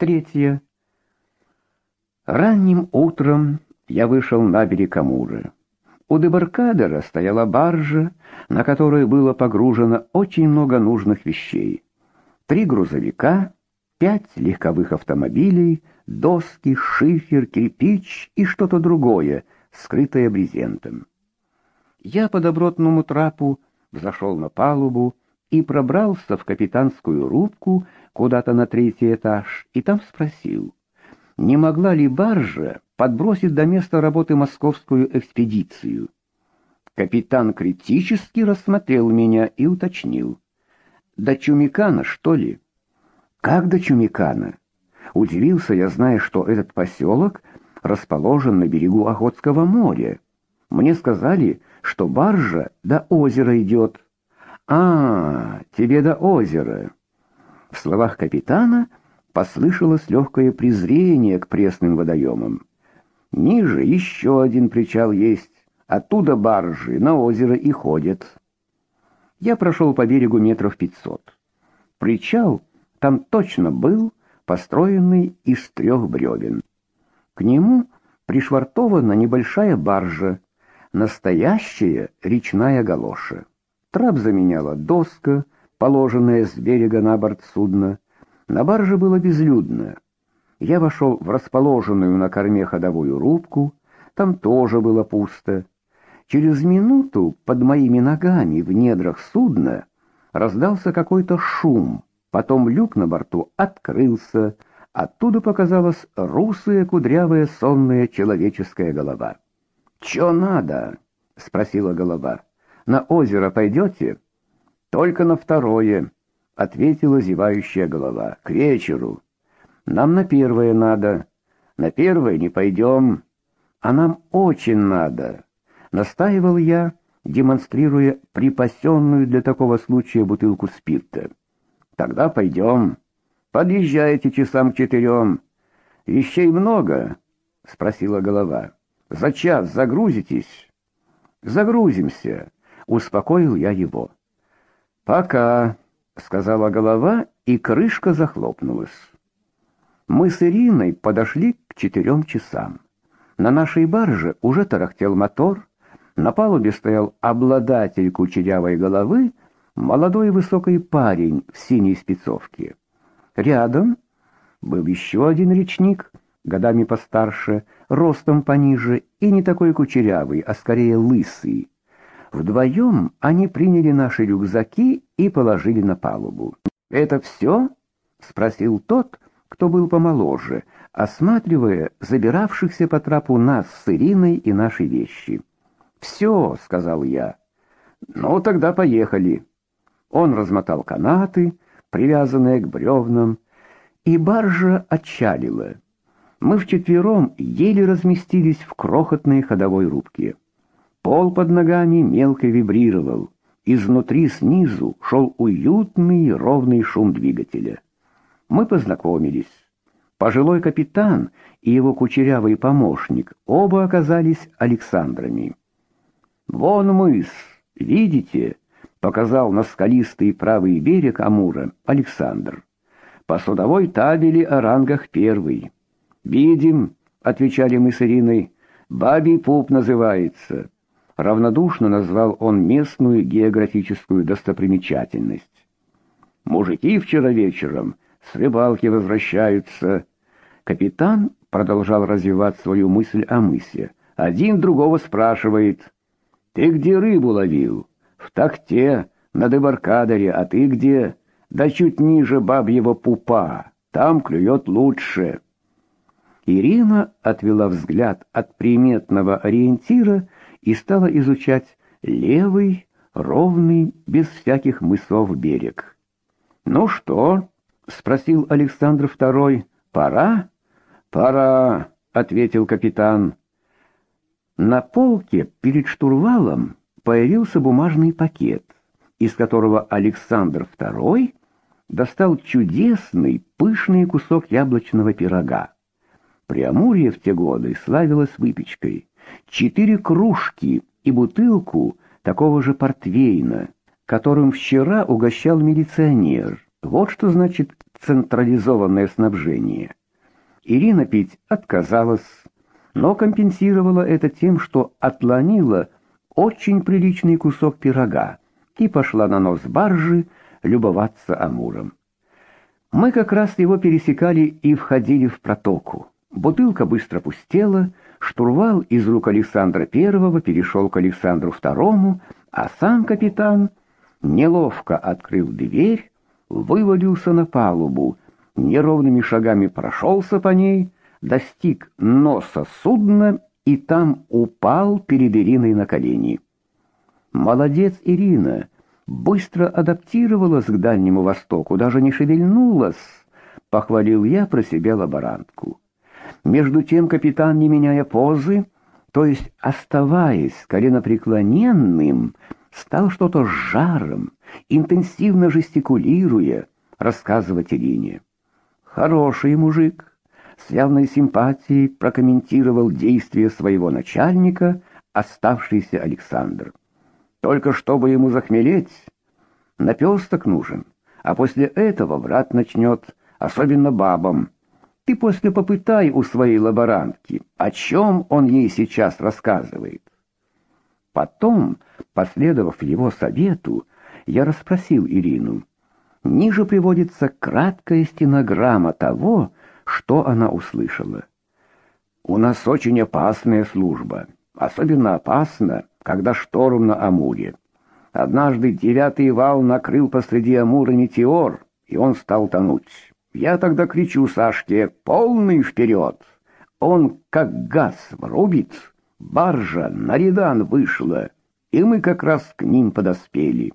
Третье. Ранним утром я вышел на берег Амура. У дебаркадера стояла баржа, на которой было погружено очень много нужных вещей. Три грузовика, пять легковых автомобилей, доски, шифер, кирпич и что-то другое, скрытое брезентом. Я по добротному трапу взошел на палубу и пробрался в капитанскую рубку куда-то на третий этаж, и там спросил, не могла ли баржа подбросить до места работы московскую экспедицию. Капитан критически рассмотрел меня и уточнил. «До Чумикана, что ли?» «Как до Чумикана?» Удивился я, зная, что этот поселок расположен на берегу Охотского моря. Мне сказали, что баржа до озера идет. «А, тебе до озера!» В словах капитана послышалось легкое презрение к пресным водоемам. Ниже еще один причал есть, оттуда баржи на озеро и ходят. Я прошел по берегу метров пятьсот. Причал там точно был, построенный из трех бревен. К нему пришвартована небольшая баржа, настоящая речная галоша. Трап заменяла доска, положенная с берега на борт судна. На барже было безлюдно. Я вошел в расположенную на корме ходовую рубку, там тоже было пусто. Через минуту под моими ногами в недрах судна раздался какой-то шум, потом люк на борту открылся, оттуда показалась русая кудрявая сонная человеческая голова. «Чё надо?» — спросила голова. На озеро пойдете?» «Только на второе», — ответила зевающая голова. «К вечеру. Нам на первое надо. На первое не пойдем. А нам очень надо», — настаивал я, демонстрируя припасенную для такого случая бутылку спирта. «Тогда пойдем. Подъезжайте часам к четырем. Вещей много?» — спросила голова. «За час загрузитесь?» «Загрузимся», Успокоил я его. «Пока», — сказала голова, и крышка захлопнулась. Мы с Ириной подошли к четырем часам. На нашей барже уже тарахтел мотор, на палубе стоял обладатель кучерявой головы, молодой высокий парень в синей спецовке. Рядом был еще один речник, годами постарше, ростом пониже и не такой кучерявый, а скорее лысый. Вдвоем они приняли наши рюкзаки и положили на палубу. «Это все?» — спросил тот, кто был помоложе, осматривая забиравшихся по трапу нас с Ириной и наши вещи. «Все», — сказал я. «Ну, тогда поехали». Он размотал канаты, привязанные к бревнам, и баржа отчалила. Мы вчетвером еле разместились в крохотной ходовой рубке. Пол под ногами мелко вибрировал. Изнутри снизу шел уютный ровный шум двигателя. Мы познакомились. Пожилой капитан и его кучерявый помощник оба оказались Александрами. «Вон мыс, видите?» — показал на скалистый правый берег Амура Александр. «По судовой табели о рангах первый». «Видим», — отвечали мы с Ириной, — «бабий пуп называется». Равнодушно назвал он местную географическую достопримечательность. Мужики вчера вечером с рыбалки возвращаются. Капитан продолжал развивать свою мысль о мысе. Один другого спрашивает: "Ты где рыбу ловил?" "В такте, на дебаркадере, а ты где?" "Да чуть ниже бабьего пупа. Там клюет лучше." Ирина отвела взгляд от приметного ориентира и стала изучать левый, ровный, без всяких мысов берег. «Ну что?» — спросил Александр II. «Пора?» «Пора», — ответил капитан. На полке перед штурвалом появился бумажный пакет, из которого Александр II достал чудесный, пышный кусок яблочного пирога. Преамурье в те годы славилось выпечкой четыре кружки и бутылку такого же портвейна, которым вчера угощал милиционер, Вот что значит централизованное снабжение. Ирина пить отказалась, но компенсировала это тем, что отломила очень приличный кусок пирога и пошла на нос баржи любоваться Амуром. Мы как раз его пересекали и входили в протоку. Бутылка быстро пустела, штурвал из рук Александра Первого перешел к Александру Второму, а сам капитан неловко открыл дверь, вывалился на палубу, неровными шагами прошелся по ней, достиг носа судна и там упал перед Ириной на колени. Молодец Ирина, быстро адаптировалась к Дальнему Востоку, даже не шевельнулась, похвалил я про себя лаборантку. Между тем капитан, не меняя позы, то есть оставаясь коленопреклоненным, стал что-то с жаром, интенсивно жестикулируя, рассказывать Ирине. Хороший мужик, с явной симпатией прокомментировал действия своего начальника, оставшийся Александр. Только чтобы ему захмелеть, наперсток нужен, а после этого брат начнет, особенно бабам. Ты после попытай у своей лаборантки, о чем он ей сейчас рассказывает. Потом, последовав его совету, я расспросил Ирину. Ниже приводится краткая стенограмма того, что она услышала. У нас очень опасная служба. Особенно опасно, когда шторм на Амуре. Однажды девятый вал накрыл посреди Амура метеор, и он стал тонуть. Я тогда кричу Сашке «Полный вперед!» Он как газ врубит, баржа на редан вышла, и мы как раз к ним подоспели.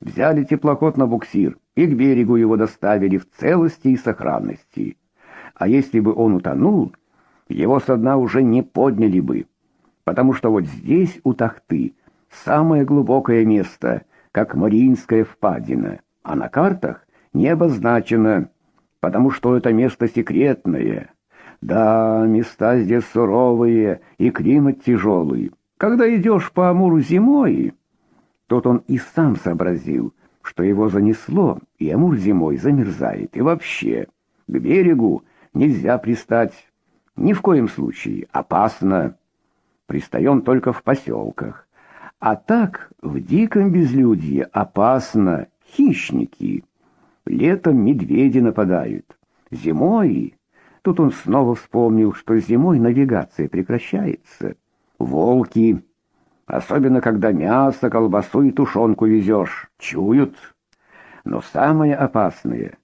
Взяли теплоход на буксир и к берегу его доставили в целости и сохранности. А если бы он утонул, его со дна уже не подняли бы потому что вот здесь, у Тахты, самое глубокое место, как Мариинская впадина, а на картах не обозначено, потому что это место секретное. Да, места здесь суровые и климат тяжелый. Когда идешь по Амуру зимой, тот он и сам сообразил, что его занесло, и Амур зимой замерзает. И вообще, к берегу нельзя пристать. Ни в коем случае. Опасно пристаем только в поселках. А так, в диком безлюдье опасно, хищники. Летом медведи нападают, зимой... Тут он снова вспомнил, что зимой навигация прекращается. Волки, особенно когда мясо, колбасу и тушенку везешь, чуют. Но самое опасное,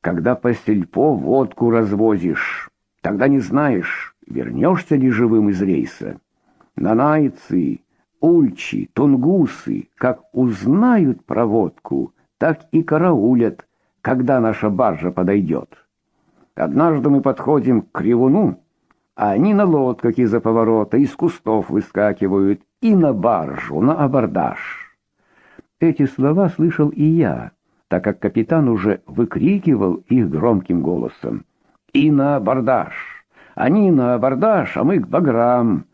когда по сельпо водку развозишь, тогда не знаешь, вернешься ли живым из рейса. Нанайцы, ульчи, тунгусы, как узнают про водку, так и караулят, когда наша баржа подойдет. Однажды мы подходим к кривуну, а они на лодках из-за поворота из кустов выскакивают и на баржу, на абордаж. Эти слова слышал и я, так как капитан уже выкрикивал их громким голосом. И на абордаж! Они на абордаж, а мы к баграм!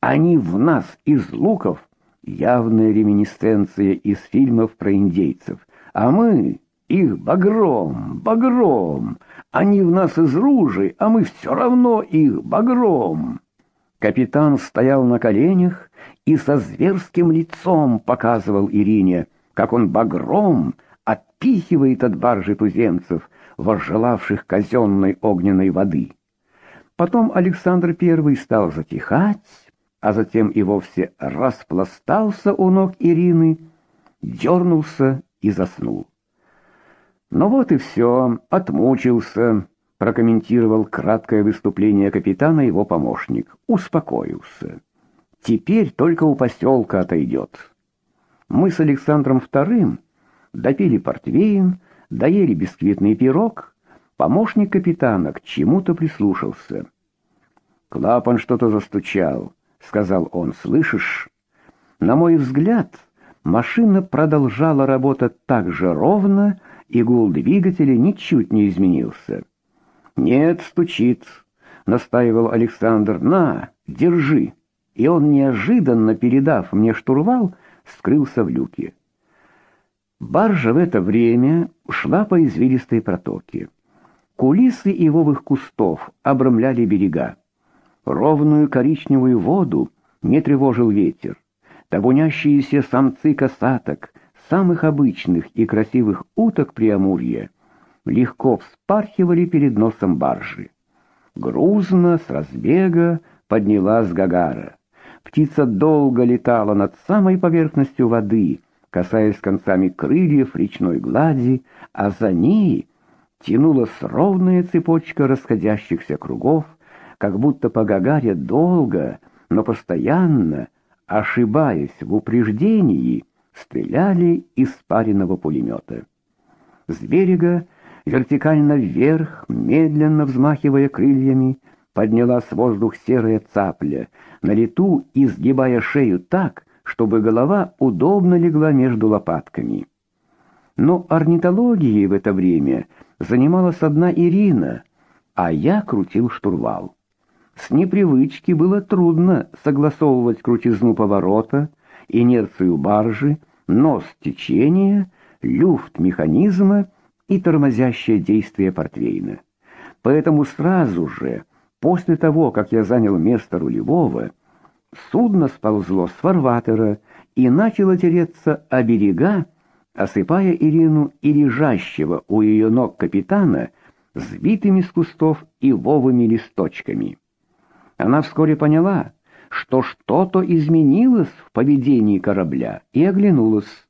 Они в нас из луков, явная реминисценция из фильмов про индейцев, а мы их багром, багром. Они в нас из ружей, а мы все равно их багром. Капитан стоял на коленях и со зверским лицом показывал Ирине, как он багром отпихивает от баржи туземцев, возжелавших казенной огненной воды. Потом Александр I стал затихать, а затем и вовсе распластался у ног Ирины, дернулся и заснул. «Ну вот и все, отмучился», — прокомментировал краткое выступление капитана его помощник. «Успокоился. Теперь только у поселка отойдет». Мы с Александром II допили портвейн, доели бисквитный пирог, помощник капитана к чему-то прислушался. Клапан что-то застучал сказал он. Слышишь? На мой взгляд, машина продолжала работать так же ровно, и гул двигателя ничуть не изменился. Нет, стучит, настаивал Александр. На, держи. И он неожиданно передав мне штурвал, скрылся в люке. Баржа в это время шла по извилистой протоке. Кулисы ивовых кустов обрамляли берега. Ровную коричневую воду не тревожил ветер. Табунящиеся самцы косаток, самых обычных и красивых уток Приамурья, легко вспархивали перед носом баржи. Грузно, с разбега, поднялась Гагара. Птица долго летала над самой поверхностью воды, касаясь концами крыльев речной глади, а за ней тянулась ровная цепочка расходящихся кругов, как будто по Гагаре долго, но постоянно, ошибаясь в упреждении, стреляли из паренного пулемета. С берега, вертикально вверх, медленно взмахивая крыльями, поднялась в воздух серая цапля, на лету изгибая шею так, чтобы голова удобно легла между лопатками. Но орнитологией в это время занималась одна Ирина, а я крутил штурвал. С непривычки было трудно согласовывать крутизну поворота, инерцию баржи, нос течения, люфт механизма и тормозящее действие портвейна. Поэтому сразу же, после того, как я занял место рулевого, судно сползло с фарватера и начало тереться о берега, осыпая Ирину и лежащего у ее ног капитана сбитыми с кустов и ивовыми листочками. Она вскоре поняла, что что-то изменилось в поведении корабля, и оглянулась.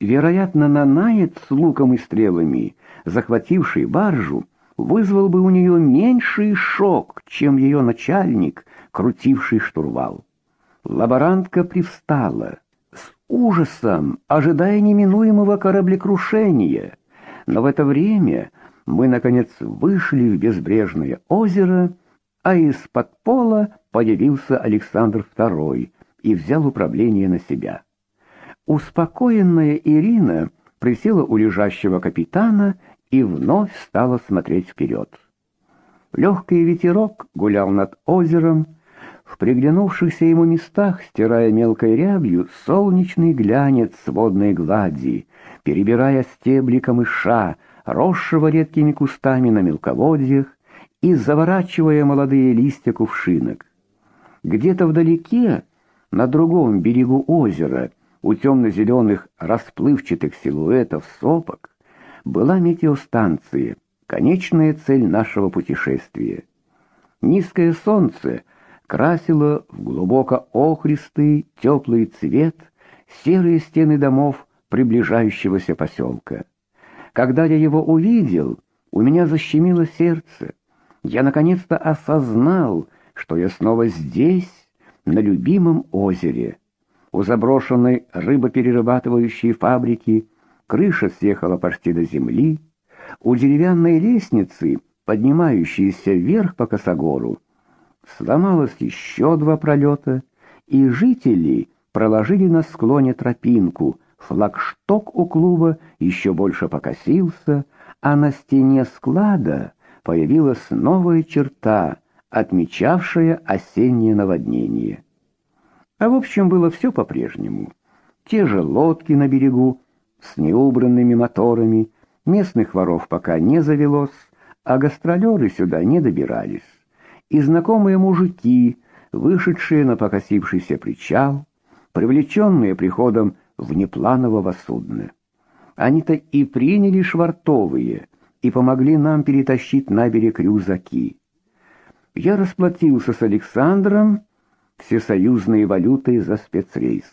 Вероятно, Нанаец с луком и стрелами, захвативший баржу, вызвал бы у нее меньший шок, чем ее начальник, крутивший штурвал. Лаборантка привстала с ужасом, ожидая неминуемого кораблекрушения. Но в это время мы, наконец, вышли в безбрежное озеро, а из-под пола появился Александр II и взял управление на себя. Успокоенная Ирина присела у лежащего капитана и вновь стала смотреть вперед. Легкий ветерок гулял над озером, в приглянувшихся ему местах, стирая мелкой рябью солнечный глянец водной глади, перебирая стебли камыша, росшего редкими кустами на мелководьях, и заворачивая молодые листья кувшинок. Где-то вдалеке, на другом берегу озера, у темно-зеленых расплывчатых силуэтов сопок, была метеостанция, конечная цель нашего путешествия. Низкое солнце красило в глубоко охристый теплый цвет серые стены домов приближающегося поселка. Когда я его увидел, у меня защемило сердце я наконец-то осознал, что я снова здесь, на любимом озере. У заброшенной рыбоперерабатывающей фабрики крыша съехала почти до земли, у деревянной лестницы, поднимающейся вверх по косогору, сломалось еще два пролета, и жители проложили на склоне тропинку, флагшток у клуба еще больше покосился, а на стене склада появилась новая черта, отмечавшая осеннее наводнение. А в общем было все по-прежнему. Те же лодки на берегу с неубранными моторами, местных воров пока не завелось, а гастролеры сюда не добирались. И знакомые мужики, вышедшие на покосившийся причал, привлеченные приходом внепланового судна. Они-то и приняли швартовые — и помогли нам перетащить на берег рюкзаки. Я расплатился с Александром всесоюзной валютой за спецрейс.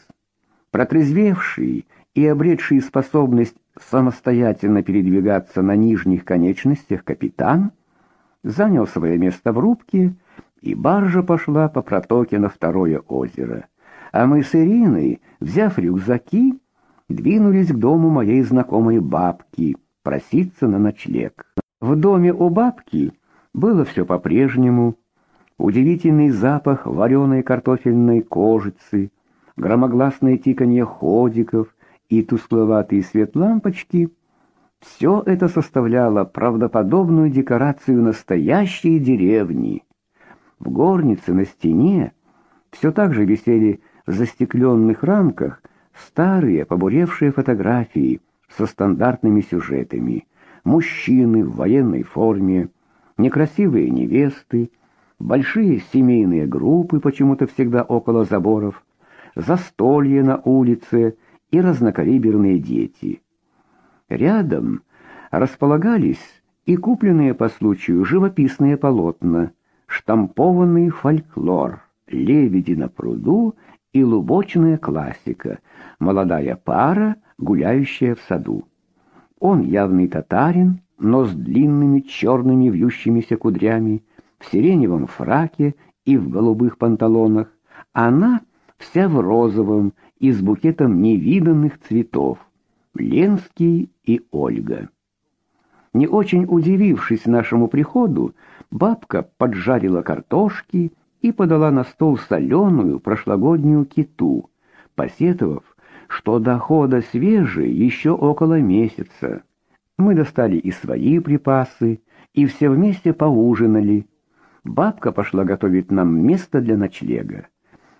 Протрезвевший и обретший способность самостоятельно передвигаться на нижних конечностях капитан занял свое место в рубке, и баржа пошла по протоке на второе озеро. А мы с Ириной, взяв рюкзаки, двинулись к дому моей знакомой бабки — проситься на ночлег. В доме у бабки было все по-прежнему. Удивительный запах вареной картофельной кожицы, громогласное тиканье ходиков и тускловатый свет лампочки — все это составляло правдоподобную декорацию настоящей деревни. В горнице на стене все так же висели в застекленных рамках старые побуревшие фотографии — со стандартными сюжетами. Мужчины в военной форме, некрасивые невесты, большие семейные группы почему-то всегда около заборов, застолье на улице и разнокалиберные дети. Рядом располагались и купленные по случаю живописные полотна, штампованный фольклор, лебеди на пруду и лубочная классика, молодая пара, гуляющая в саду. Он явный татарин, но с длинными черными вьющимися кудрями, в сиреневом фраке и в голубых панталонах. Она вся в розовом и с букетом невиданных цветов. Ленский и Ольга. Не очень удивившись нашему приходу, бабка поджарила картошки и подала на стол соленую прошлогоднюю киту, посетовав, что дохода свежие еще около месяца. Мы достали и свои припасы, и все вместе поужинали. Бабка пошла готовить нам место для ночлега.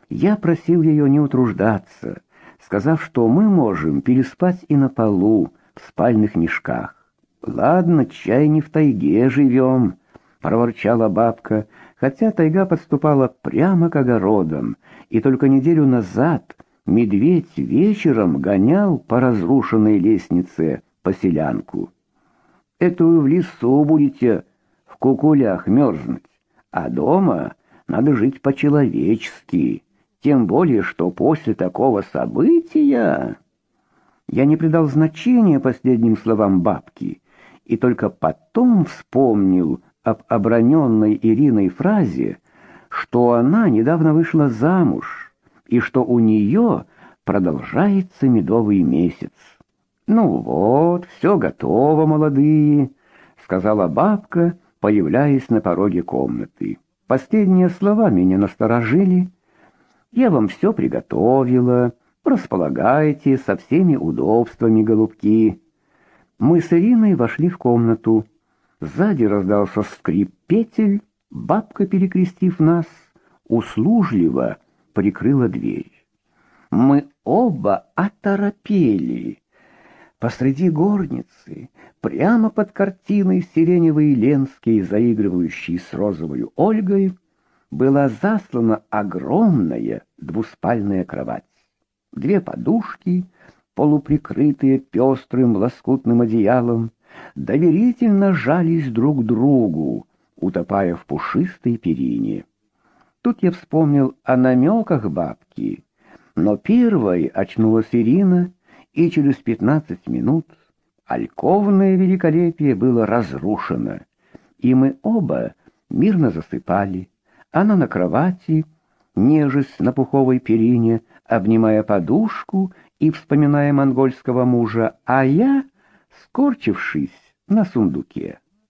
Я просил ее не утруждаться, сказав, что мы можем переспать и на полу, в спальных мешках. «Ладно, чай не в тайге живем», — проворчала бабка, хотя тайга подступала прямо к огородам, и только неделю назад медведь вечером гонял по разрушенной лестнице поселянку. «Это вы в лесу будете в кукулях мерзнуть, а дома надо жить по-человечески». Тем более, что после такого события... Я не придал значения последним словам бабки и только потом вспомнил об оброненной Ириной фразе, что она недавно вышла замуж и что у нее продолжается медовый месяц. «Ну вот, все готово, молодые», — сказала бабка, появляясь на пороге комнаты. Последние слова меня насторожили, я вам все приготовила. Располагайте со всеми удобствами, голубки. Мы с Ириной вошли в комнату. Сзади раздался скрип петель. Бабка, перекрестив нас, услужливо прикрыла дверь. Мы оба оторопели. Посреди горницы, прямо под картиной сиреневый Ленский, заигрывающий с розовой Ольгой, была заслана огромная двуспальная кровать. Две подушки, полуприкрытые пестрым лоскутным одеялом, доверительно жались друг другу, утопая в пушистой перине. Тут я вспомнил о намеках бабки, но первой очнулась Ирина, и через пятнадцать минут альковное великолепие было разрушено, и мы оба мирно засыпали. Она на кровати, нежесть на пуховой перине, обнимая подушку и вспоминая монгольского мужа, а я, скорчившись на сундуке.